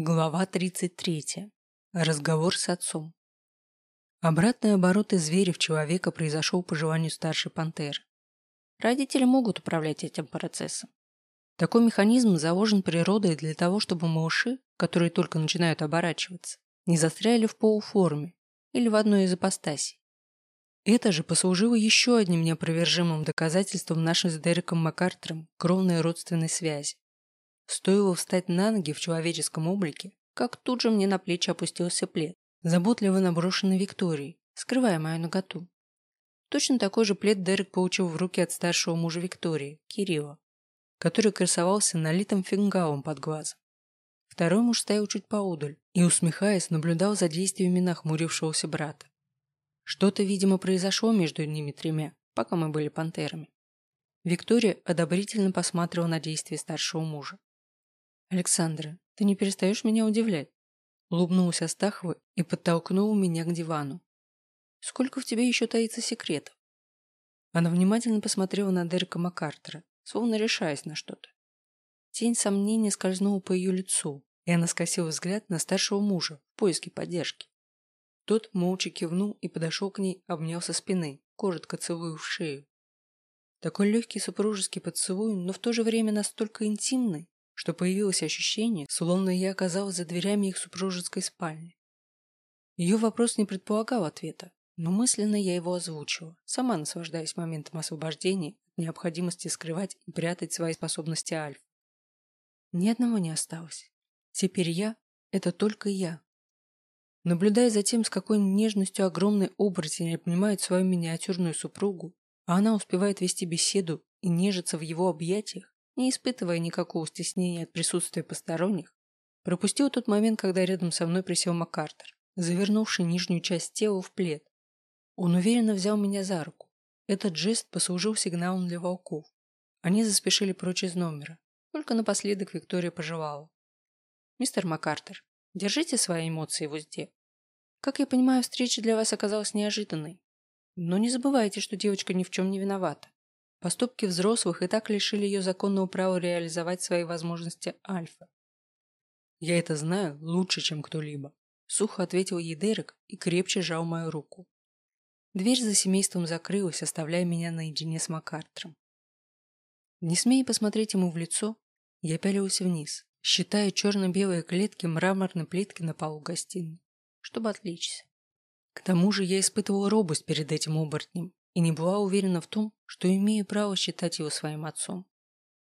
Глава 33. Разговор с отцом. Обратный оборот из зверя в человека произошел по желанию старшей пантеры. Родители могут управлять этим процессом. Такой механизм заложен природой для того, чтобы малыши, которые только начинают оборачиваться, не застряли в полуформе или в одной из апостасий. Это же послужило еще одним неопровержимым доказательством нашей с Дереком Маккартером кровной родственной связи. Стоило встать на ноги в человеческом облике, как тут же мне на плечи опустился плед, заботливо наброшенный Викторией, скрывая мою наготу. Точно такой же плед Дерек получил в руки от старшего мужа Виктории, Кирилла, который красовался налитым фингалом под глазом. Второй муж стоял чуть поодаль и, усмехаясь, наблюдал за действиями нахмурившегося брата. Что-то, видимо, произошло между ними тремя, пока мы были пантерами. Виктория одобрительно посматривала на действия старшего мужа. «Александра, ты не перестаешь меня удивлять?» Улыбнулась Астахова и подтолкнула меня к дивану. «Сколько в тебе еще таится секретов?» Она внимательно посмотрела на Дерека Маккартера, словно решаясь на что-то. Тень сомнения скользнула по ее лицу, и она скосила взгляд на старшего мужа в поиске поддержки. Тот молча кивнул и подошел к ней, обнял со спины, коротко целуя в шею. Такой легкий супружеский поцелуй, но в то же время настолько интимный, что появилось ощущение, словно я оказалась за дверями их супружеской спальни. Ее вопрос не предполагал ответа, но мысленно я его озвучила, сама наслаждаясь моментом освобождения от необходимости скрывать и прятать свои способности Альф. Ни одного не осталось. Теперь я – это только я. Наблюдая за тем, с какой нежностью огромный оборотень обнимает свою миниатюрную супругу, а она успевает вести беседу и нежиться в его объятиях, не испытывая никакого стеснения от присутствия посторонних, пропустил тот момент, когда рядом со мной присел МакАртер, завернувший нижнюю часть тела в плед. Он уверенно взял меня за руку. Этот жест послужил сигналом для волков. Они заспешили прочь из номера. Только напоследок Виктория пожелала. «Мистер МакАртер, держите свои эмоции в узде. Как я понимаю, встреча для вас оказалась неожиданной. Но не забывайте, что девочка ни в чем не виновата. Поступки взрослых и так лишили ее законного права реализовать свои возможности Альфа. «Я это знаю лучше, чем кто-либо», – сухо ответил ей Дерек и крепче сжал мою руку. Дверь за семейством закрылась, оставляя меня наедине с Макартером. Не смея посмотреть ему в лицо, я пялилась вниз, считая черно-белые клетки мраморной плитки на полу гостиной, чтобы отвлечься. К тому же я испытывала робость перед этим оборотнем и не была уверена в том, что имею право считать его своим отцом.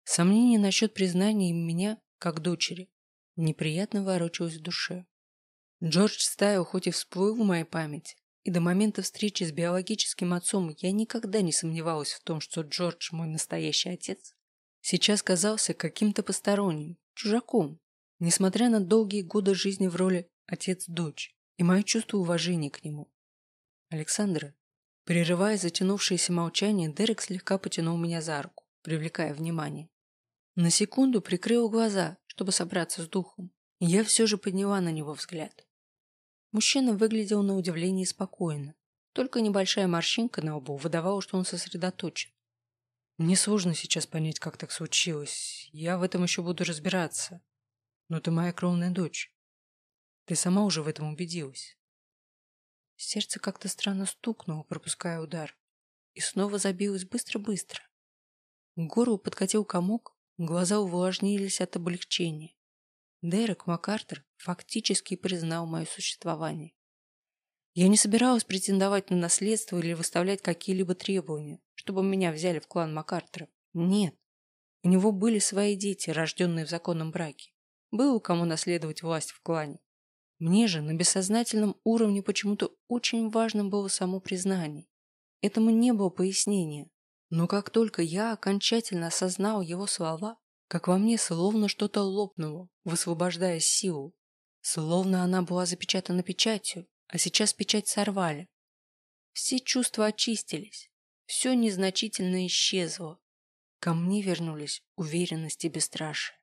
Сомнение насчет признания меня, как дочери, неприятно ворочалось в душе. Джордж Стайл хоть и всплыл в моей памяти, и до момента встречи с биологическим отцом я никогда не сомневалась в том, что Джордж мой настоящий отец, сейчас казался каким-то посторонним, чужаком, несмотря на долгие годы жизни в роли отец-дочь и мое чувство уважения к нему. Александра, Прерывая затянувшееся молчание, Дерек слегка потянул меня за руку, привлекая внимание. На секунду прикрыл глаза, чтобы собраться с духом, я все же подняла на него взгляд. Мужчина выглядел на удивление спокойно, только небольшая морщинка на лбу выдавала, что он сосредоточен. Мне сложно сейчас понять, как так случилось. Я в этом еще буду разбираться. Но ты моя кровная дочь. Ты сама уже в этом убедилась. Сердце как-то странно стукнуло, пропуская удар, и снова забилось быстро-быстро. К горлу подкатил комок, глаза увлажнились от облегчения. Дерек МакАртер фактически признал мое существование. Я не собиралась претендовать на наследство или выставлять какие-либо требования, чтобы меня взяли в клан МакАртера. Нет. У него были свои дети, рожденные в законном браке. Было кому наследовать власть в клане. Мне же на бессознательном уровне почему-то очень важным было само признание. Этому не было пояснения. Но как только я окончательно осознал его слова, как во мне словно что-то лопнуло, высвобождая силу. Словно она была запечатана печатью, а сейчас печать сорвали. Все чувства очистились. Все незначительно исчезло. Ко мне вернулись уверенность и бесстрашие.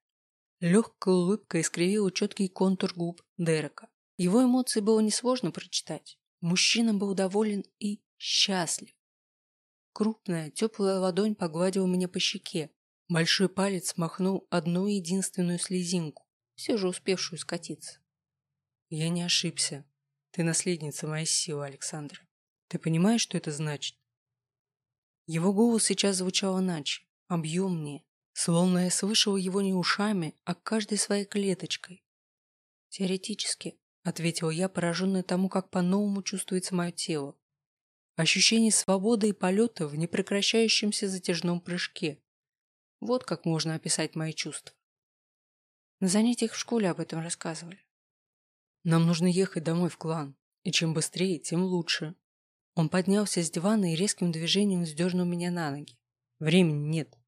Легкая улыбка искривила четкий контур губ Дерека. Его эмоции было несложно прочитать. Мужчина был доволен и счастлив. Крупная, теплая ладонь погладила меня по щеке. Большой палец махнул одну единственную слезинку. все же успевшую скатиться. Я не ошибся. Ты наследница моей силы, Александра. Ты понимаешь, что это значит? Его голос сейчас звучал иначе, объемнее, словно я слышал его не ушами, а каждой своей клеточкой. Теоретически, ответил я, пораженный тому, как по-новому чувствуется мое тело. Ощущение свободы и полета в непрекращающемся затяжном прыжке. Вот как можно описать мои чувства. На занятиях в школе об этом рассказывали. Нам нужно ехать домой в клан, и чем быстрее, тем лучше. Он поднялся с дивана и резким движением сдернул меня на ноги. Времени нет.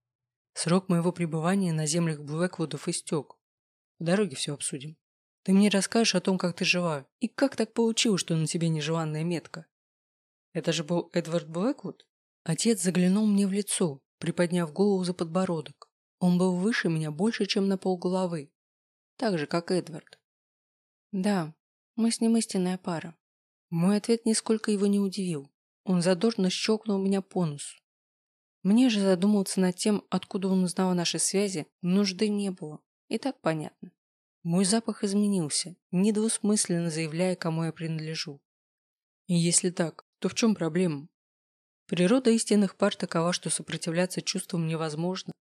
Срок моего пребывания на землях Блэквудов истек. В дороге все обсудим. Ты мне расскажешь о том, как ты жива, и как так получилось, что на тебе нежеланная метка. Это же был Эдвард Блэквуд? Отец заглянул мне в лицо, приподняв голову за подбородок. Он был выше меня больше, чем на полголовы. Так же, как Эдвард. Да, мы с ним истинная пара. Мой ответ нисколько его не удивил. Он задорно щелкнул меня по носу. Мне же задумываться над тем, откуда он узнал о нашей связи, нужды не было. И так понятно. Мой запах изменился, недвусмысленно заявляя, кому я принадлежу. И если так, то в чем проблема? Природа истинных пар такова, что сопротивляться чувствам невозможно.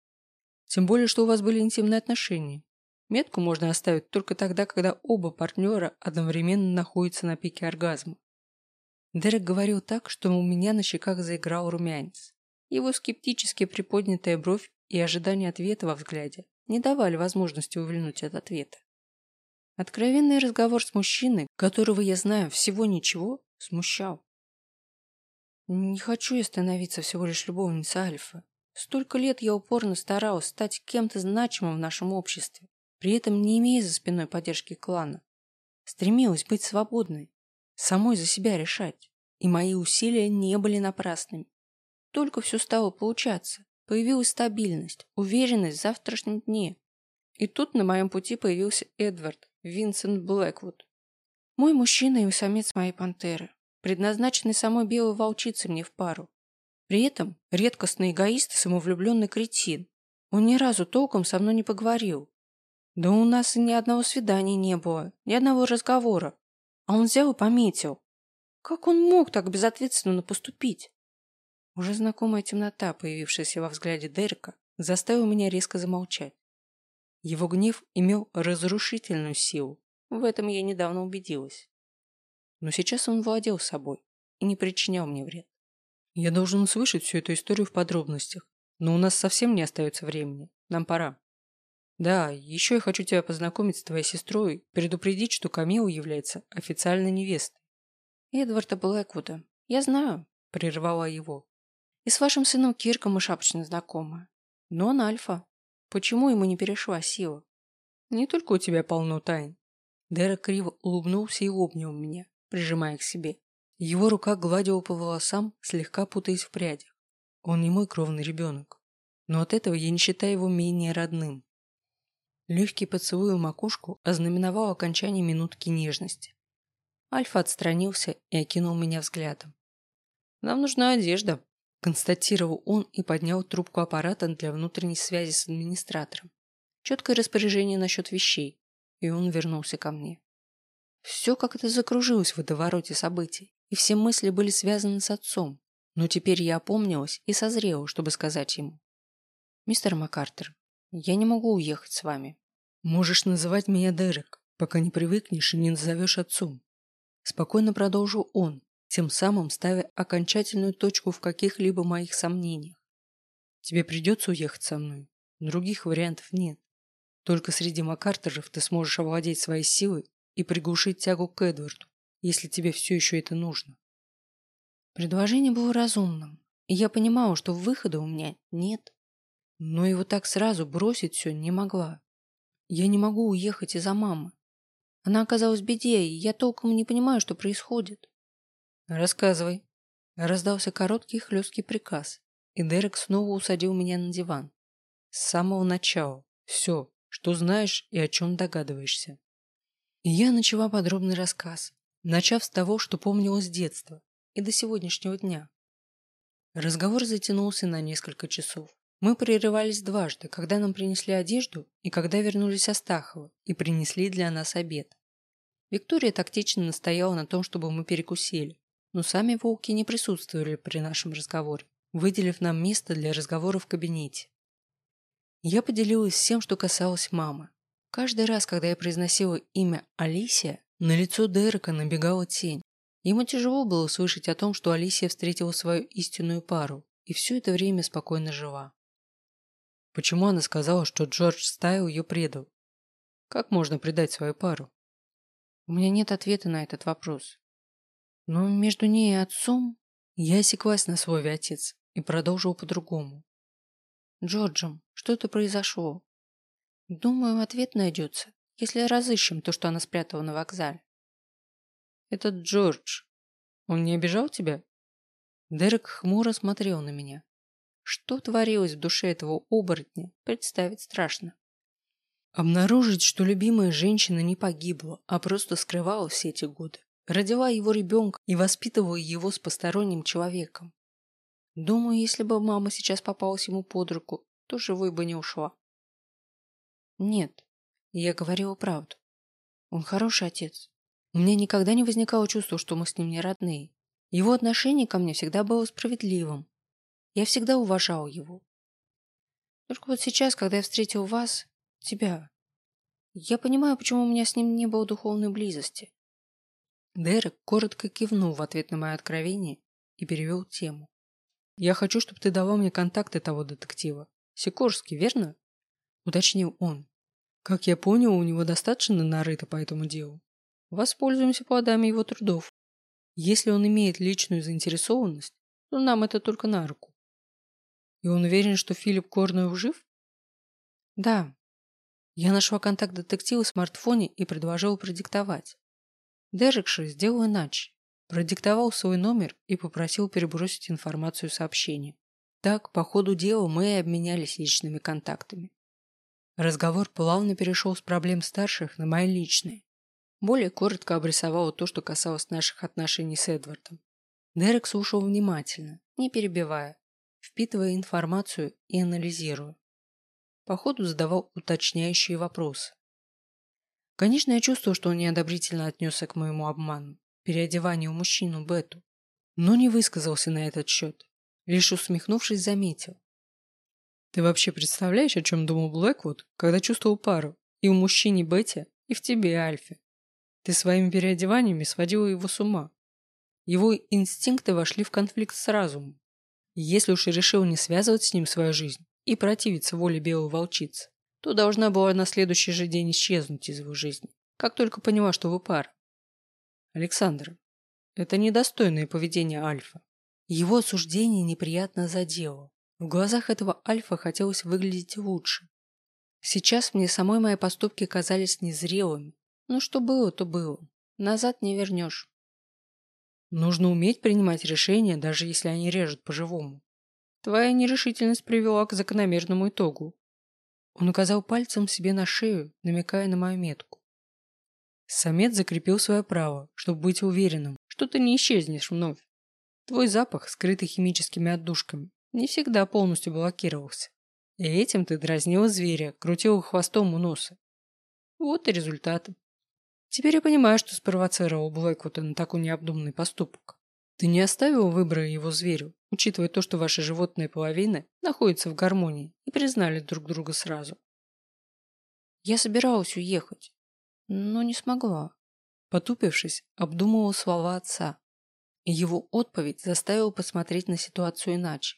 Тем более, что у вас были интимные отношения. Метку можно оставить только тогда, когда оба партнера одновременно находятся на пике оргазма. Дерек говорил так, что у меня на щеках заиграл румянец. Его скептически приподнятая бровь и ожидание ответа во взгляде не давали возможности увильнуть от ответа. Откровенный разговор с мужчиной, которого я знаю всего ничего, смущал. Не хочу я становиться всего лишь любовницей Альфа. Столько лет я упорно старалась стать кем-то значимым в нашем обществе, при этом не имея за спиной поддержки клана. Стремилась быть свободной, самой за себя решать, и мои усилия не были напрасными. Только все стало получаться, появилась стабильность, уверенность в завтрашнем дне. И тут на моем пути появился Эдвард, Винсент Блэквуд. Мой мужчина и самец моей пантеры, предназначенный самой белой волчицей мне в пару. При этом редкостный эгоист и самовлюбленный кретин. Он ни разу толком со мной не поговорил. Да у нас и ни одного свидания не было, ни одного разговора. А он взял и пометил. Как он мог так безответственно поступить? Уже знакомая темнота, появившаяся во взгляде Дерека, заставила меня резко замолчать. Его гнев имел разрушительную силу. В этом я недавно убедилась. Но сейчас он владел собой и не причинял мне вред. Я должен услышать всю эту историю в подробностях, но у нас совсем не остается времени. Нам пора. Да, еще я хочу тебя познакомить с твоей сестрой, предупредить, что Камила является официальной невестой. Эдварда Блэквуда. Я знаю, прервала его. И с вашим сыном Кирком мы шапочно знакомы. Но он альфа. Почему ему не перешла сила? Не только у тебя полно тайн. Дерек криво улыбнулся и обнял меня, прижимая к себе. Его рука гладила по волосам, слегка путаясь в прядях. Он не мой кровный ребенок. Но от этого я не считаю его менее родным. Легкий поцелуй в макушку ознаменовал окончание минутки нежности. Альфа отстранился и окинул меня взглядом. «Нам нужна одежда», констатировал он и поднял трубку аппарата для внутренней связи с администратором. Четкое распоряжение насчет вещей, и он вернулся ко мне. Все как-то закружилось в водовороте событий, и все мысли были связаны с отцом, но теперь я опомнилась и созрела, чтобы сказать ему. «Мистер МакАртер, я не могу уехать с вами». «Можешь называть меня Дерек, пока не привыкнешь и не назовешь отцом». Спокойно продолжил он, тем самым ставя окончательную точку в каких-либо моих сомнениях. Тебе придется уехать со мной. Других вариантов нет. Только среди Макартеров ты сможешь овладеть своей силой и приглушить тягу к Эдварду, если тебе все еще это нужно. Предложение было разумным, и я понимала, что выхода у меня нет. Но его так сразу бросить все не могла. Я не могу уехать из-за мамы. Она оказалась в беде, и я толком не понимаю, что происходит. «Рассказывай». Раздался короткий хлесткий приказ, и Дерек снова усадил меня на диван. С самого начала. Все, что знаешь и о чем догадываешься. Я начала подробный рассказ, начав с того, что помнила с детства и до сегодняшнего дня. Разговор затянулся на несколько часов, Мы прерывались дважды, когда нам принесли одежду и когда вернулись Астахова и принесли для нас обед. Виктория тактично настояла на том, чтобы мы перекусили, но сами волки не присутствовали при нашем разговоре, выделив нам место для разговора в кабинете. Я поделилась всем, что касалось мамы. Каждый раз, когда я произносила имя Алисия, на лицо Дерека набегала тень. Ему тяжело было слышать о том, что Алисия встретила свою истинную пару и все это время спокойно жила. Почему она сказала, что Джордж Стайл ее предал? Как можно предать свою пару? У меня нет ответа на этот вопрос. Но между ней и отцом я осеклась на слове «отец» и продолжила по-другому. Джорджем, что-то произошло. Думаю, ответ найдется, если разыщем то, что она спрятала на вокзале. Этот Джордж, он не обижал тебя? Дерек хмуро смотрел на меня. Что творилось в душе этого оборотня, представить страшно. Обнаружить, что любимая женщина не погибла, а просто скрывала все эти годы, родила его ребенка и воспитывала его с посторонним человеком. Думаю, если бы мама сейчас попалась ему под руку, то живой бы не ушла. Нет, я говорила правду. Он хороший отец. У меня никогда не возникало чувства, что мы с ним не родные. Его отношение ко мне всегда было справедливым, я всегда уважал его. Только вот сейчас, когда я встретил вас, тебя, я понимаю, почему у меня с ним не было духовной близости. Дерек коротко кивнул в ответ на мое откровение и перевел тему. «Я хочу, чтобы ты давал мне контакты того детектива. Сикорский, верно?» Уточнил он. «Как я понял, у него достаточно нарыто по этому делу. Воспользуемся плодами его трудов. Если он имеет личную заинтересованность, то нам это только на руку. И он уверен, что Филипп Корнуев жив? Да. Я нашла контакт детектива в смартфоне и предложила продиктовать. Дерек же сделал иначе. Продиктовал свой номер и попросил перебросить информацию сообщения. Так, по ходу дела мы и обменялись личными контактами. Разговор плавно перешел с проблем старших на мои личные. Более коротко обрисовал то, что касалось наших отношений с Эдвардом. Дерек слушал внимательно, не перебивая, впитывая информацию и анализируя. По ходу задавал уточняющие вопросы. Конечно, я чувствовал, что он неодобрительно отнесся к моему обману, переодеванию мужчину Бету, но не высказался на этот счет, лишь усмехнувшись заметил. Ты вообще представляешь, о чем думал Блэквуд, когда чувствовал пару и у мужчине Бетти, и в тебе, Альфе? Ты своими переодеваниями сводила его с ума. Его инстинкты вошли в конфликт с разумом. Если уж и решил не связывать с ним свою жизнь и противиться воле белой волчицы, то должна была на следующий же день исчезнуть из его жизни, как только поняла, что вы пара. Александр, это недостойное поведение Альфа. Его осуждение неприятно задело. В глазах этого Альфа хотелось выглядеть лучше. Сейчас мне самой мои поступки казались незрелыми. Ну что было, то было. Назад не вернешь. Нужно уметь принимать решения, даже если они режут по-живому. Твоя нерешительность привела к закономерному итогу. Он указал пальцем себе на шею, намекая на мою метку. Самец закрепил свое право, чтобы быть уверенным, что ты не исчезнешь вновь. Твой запах, скрытый химическими отдушками, не всегда полностью блокировался. И этим ты дразнила зверя, крутила хвостом у носа. Вот и результаты. Теперь я понимаю, что спровоцировал Блэквута на такой необдуманный поступок. Ты не оставил выбора его зверю, учитывая то, что ваши животные половины находятся в гармонии и признали друг друга сразу. Я собиралась уехать, но не смогла. Потупившись, обдумывал слова отца. И его отповедь заставила посмотреть на ситуацию иначе.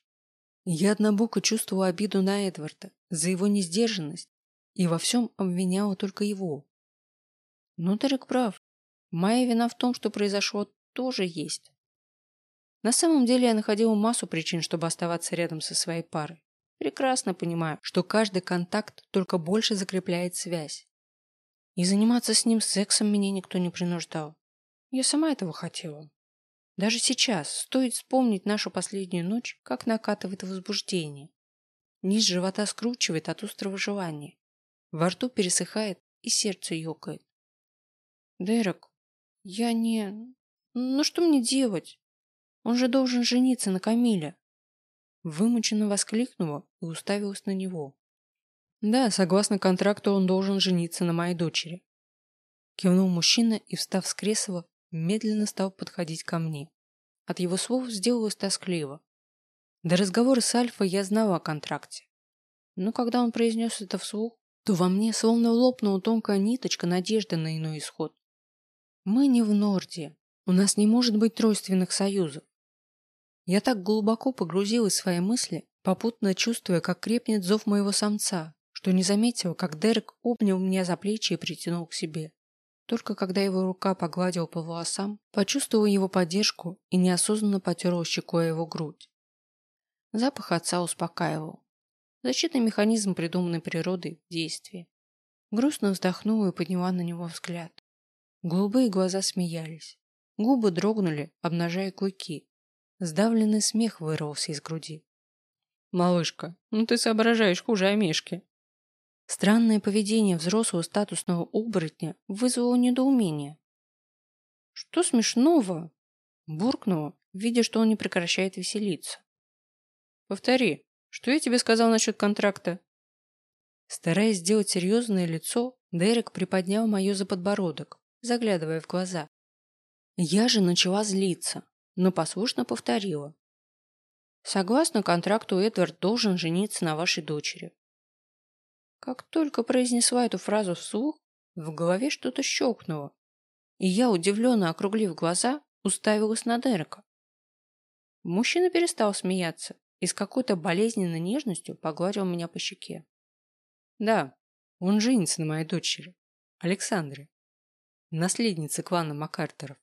Я однобоко чувствовала обиду на Эдварда за его несдержанность и во всем обвиняла только его. Ну, Дерек прав. Моя вина в том, что произошло, тоже есть. На самом деле я находила массу причин, чтобы оставаться рядом со своей парой. Прекрасно понимаю, что каждый контакт только больше закрепляет связь. И заниматься с ним сексом меня никто не принуждал. Я сама этого хотела. Даже сейчас стоит вспомнить нашу последнюю ночь, как накатывает возбуждение. Низ живота скручивает от острого желания. Во рту пересыхает и сердце ёкает. Дерек, я не... Ну что мне делать? Он же должен жениться на Камиле. Вымученно воскликнула и уставилась на него. Да, согласно контракту, он должен жениться на моей дочери. Кивнул мужчина и, встав с кресла, медленно стал подходить ко мне. От его слов сделалось тоскливо. До разговора с Альфой я знала о контракте. Но когда он произнес это вслух, то во мне словно лопнула тонкая ниточка надежды на иной исход. Мы не в Норде. У нас не может быть тройственных союзов. Я так глубоко погрузилась в свои мысли, попутно чувствуя, как крепнет зов моего самца, что не заметила, как Дерек обнял меня за плечи и притянул к себе. Только когда его рука погладила по волосам, почувствовала его поддержку и неосознанно потерла щекой его грудь. Запах отца успокаивал. Защитный механизм, придуманный природой, в действии. Грустно вздохнула и подняла на него взгляд. Голубые глаза смеялись. Губы дрогнули, обнажая клыки. Сдавленный смех вырвался из груди. «Малышка, ну ты соображаешь хуже Амишки». Странное поведение взрослого статусного оборотня вызвало недоумение. «Что смешного?» Буркнула, видя, что он не прекращает веселиться. «Повтори, что я тебе сказал насчет контракта?» Стараясь сделать серьезное лицо, Дерек приподнял мое за подбородок, заглядывая в глаза. Я же начала злиться, но послушно повторила. Согласно контракту, Эдвард должен жениться на вашей дочери. Как только произнесла эту фразу вслух, в голове что-то щелкнуло, и я, удивленно округлив глаза, уставилась на Дерека. Мужчина перестал смеяться и с какой-то болезненной нежностью погладил меня по щеке. Да, он женится на моей дочери, Александре, наследнице клана Макартеров.